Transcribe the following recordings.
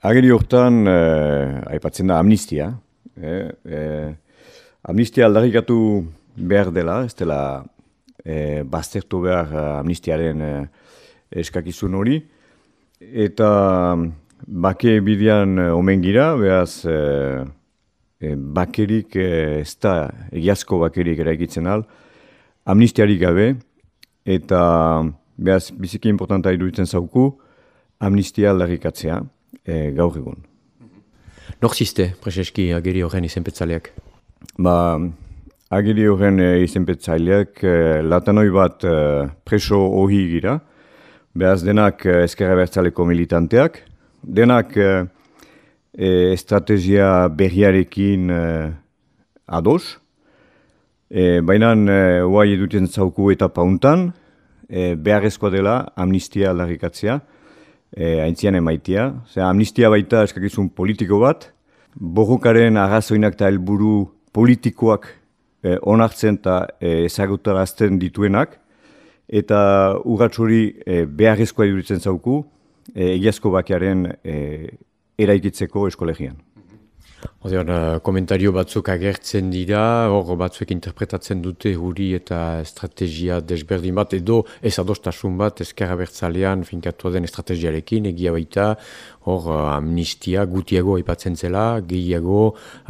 ageri hortan, eh, aipatzen da amnistia. Eh, eh, amnistia aldarrikatu behar dela, ez dela eh, baztertu behar eh, amnistiaren eh, eskakizun hori. Eta bake bidean eh, omen gira, behaz eh, eh, bakerik ez da egiazko bakerik eraikitzen al, amnistiarik gabe, eta behaz biziki importanta iruditzen zauku, amnistia aldarrikatzea e, gaur egun. Nor ziste, Prezeski, ageri horren izenpetzaleak? Ba, ageri horren e, izenpetzaleak e, latanoi bat e, preso hori gira, behaz denak e, ezkerra bertzaleko militanteak, denak e, e, estrategia berriarekin e, ados, e, baina e, huai eduten zauku eta pauntan, e, beharrezkoa dela amnistia larrikatzea, e, haintzian emaitia. Zer, amnistia baita eskakizun politiko bat, borrokaren arrazoinak eta helburu politikoak e, onartzen eta e, ezagutarazten dituenak, eta urratxori e, beharrezkoa iduritzen zauku, e, egiazko bakiaren e, eraikitzeko eskolegian. Odean, uh, komentario batzuk agertzen dira, hor batzuk interpretatzen dute huri eta estrategia desberdin bat, edo ez adostasun bat ezkerra bertzalean finkatu den estrategiarekin, egia baita, hor uh, amnistia gutiago aipatzen zela, gehiago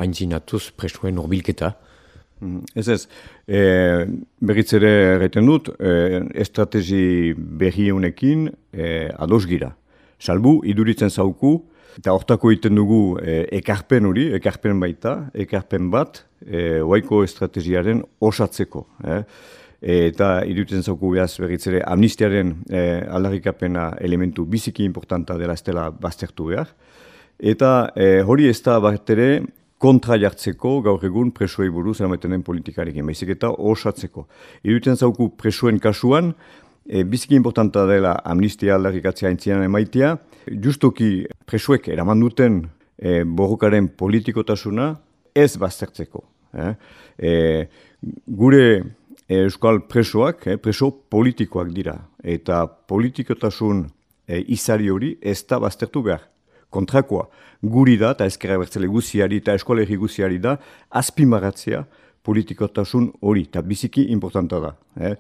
haintzinatuz presuen horbilketa. Mm, ez ez, e, berriz ere erreten dut, e, estrategi berri honekin e, ados gira. Salbu, iduritzen zauku, Eta hortako egiten dugu e, ekarpen hori, ekarpen baita, ekarpen bat, e, oaiko estrategiaren osatzeko. Eh? Eta iruten zauku behaz berritzere amnistiaren e, aldarrikapena elementu biziki importanta dela estela baztertu behar. Eta e, hori ez da bat ere kontra jartzeko gaur egun presoei buruz eramaten den politikarekin, baizik eta osatzeko. Iruten zauku presoen kasuan, e, biziki importanta dela amnistia aldarrikatzea entzian emaitia, justuki presuek eraman duten e, borrokaren politikotasuna ez baztertzeko. Eh? E, gure e, euskal presoak, e, preso politikoak dira, eta politikotasun e, izari hori ez da baztertu behar. Kontrakoa, guri da, eta ezkerra bertzele guziari eta eskolegi guziari da, azpimaratzea politikotasun hori, eta biziki importanta da. Eh?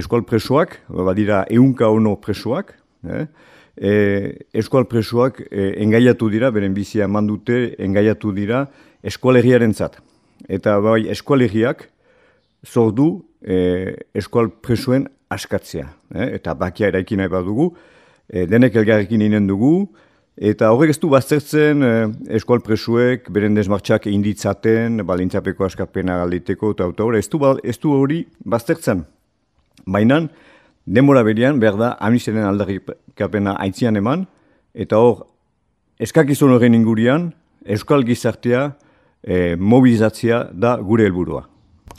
Eskual presoak, badira eunka ono presoak, eh? e, eskual presoak e, engaiatu dira, beren bizia mandute, engaiatu dira eskualegiaren zat. Eta bai eskualegiak zordu e, eskual presoen askatzea. Eh? Eta bakia eraiki nahi badugu, e, denek elgarrekin inen dugu, Eta horrek ez du baztertzen eh, eskual presuek, beren desmartxak inditzaten, balintzapeko askapena galditeko, eta ez, ez du hori baztertzen. Baina, denbora berian, behar da, amnistaren aldarrikapena aintzian eman, eta hor, eskakizun horren ingurian, euskal gizartea e, mobilizatzea da gure helburua.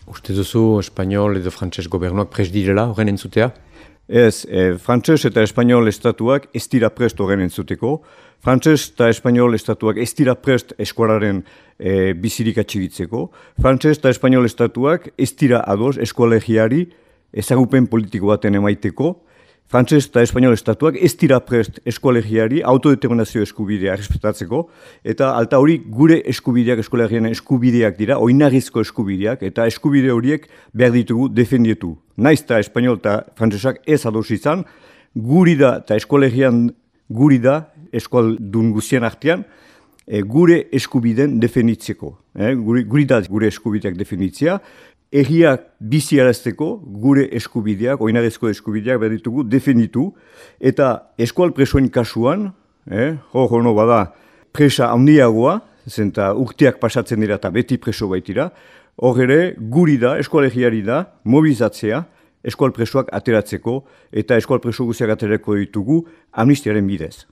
Uste duzu, espanol edo frantses gobernuak pres direla horren entzutea? Ez, e, frantses eta espanol estatuak ez dira prest horren entzuteko. Frantses eta espanol estatuak ez dira prest eskualaren e, bizirik atxibitzeko. Frantses eta espanol estatuak ez dira ados eskualegiari ezagupen politiko baten emaiteko, Frantses eta Espainol estatuak ez dira prest eskolegiari autodeterminazio eskubidea respetatzeko, eta alta hori gure eskubideak eskolegian eskubideak dira, oinarrizko eskubideak, eta eskubide horiek behar ditugu defendietu. Naiz eta Espainol eta Frantsesak ez ados izan, guri da eta eskolegian guri da eskualdun guzien artean, e, gure eskubideen defenditzeko. E, guri, guri da gure eskubideak defenditzea, Egiak bizi arazteko gure eskubideak, oinarezko eskubideak behar definitu, eta eskual presoen kasuan, eh, hor hono bada presa handiagoa, zenta urteak pasatzen dira eta beti preso baitira, hor ere guri da, eskualegiari da, mobilizatzea, eskual presoak ateratzeko, eta eskual preso guziak aterako ditugu amnistiaren bidez.